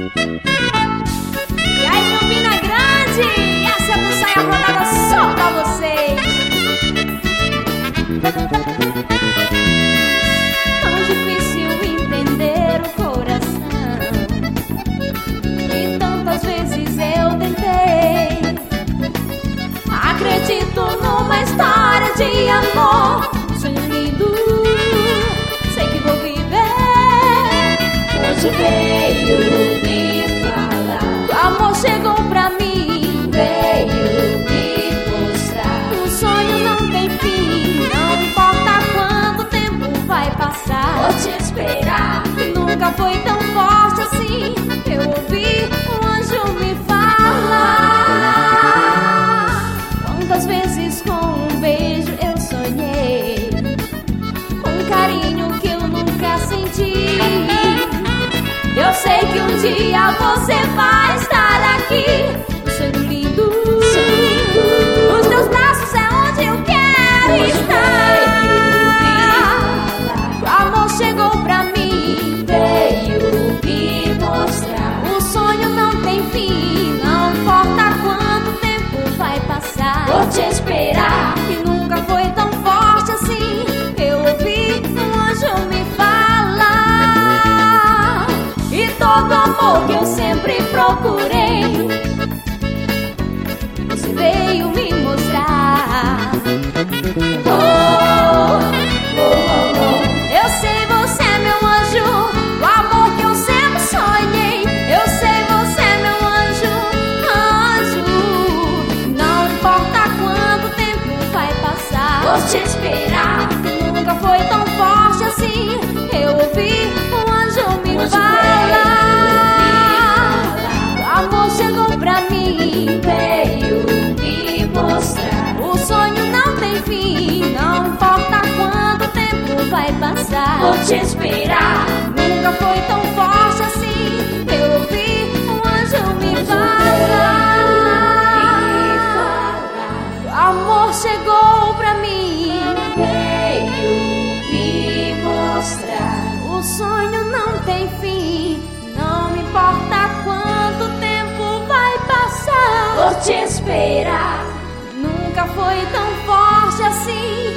E aí, Campina Grande, essa do saia rodada só pra vocês. Tão difícil entender o coração. E tantas vezes eu tentei. Acredito numa história de amor. Sonho lindo, sei que vou viver. Hoje veio fim, não importa quanto tempo vai passar. Vou te esperar, Nunca foi tão forte assim. Eu ouvi um anjo me falar. Quantas vezes com um beijo eu sonhei, com um carinho que eu nunca senti. Eu sei que um dia você vai procurei, você veio me mostrar. Oh, oh, oh, eu sei você é meu anjo, o amor que eu sempre sonhei. Eu sei você é meu anjo, anjo. Não importa quanto tempo vai passar. Vou te esperar, pra mim. veio me mostrar. O sonho não tem fim, não importa quanto tempo vai passar. Vou te esperar, Nunca foi tão forte assim. Eu ouvi um anjo me falar. O amor chegou pra mim. veio me mostrar. O sonho não tem fim. Esperar, Nunca foi tão forte assim.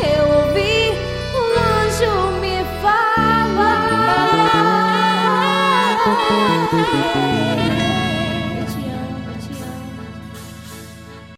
Eu ouvi um anjo me falar.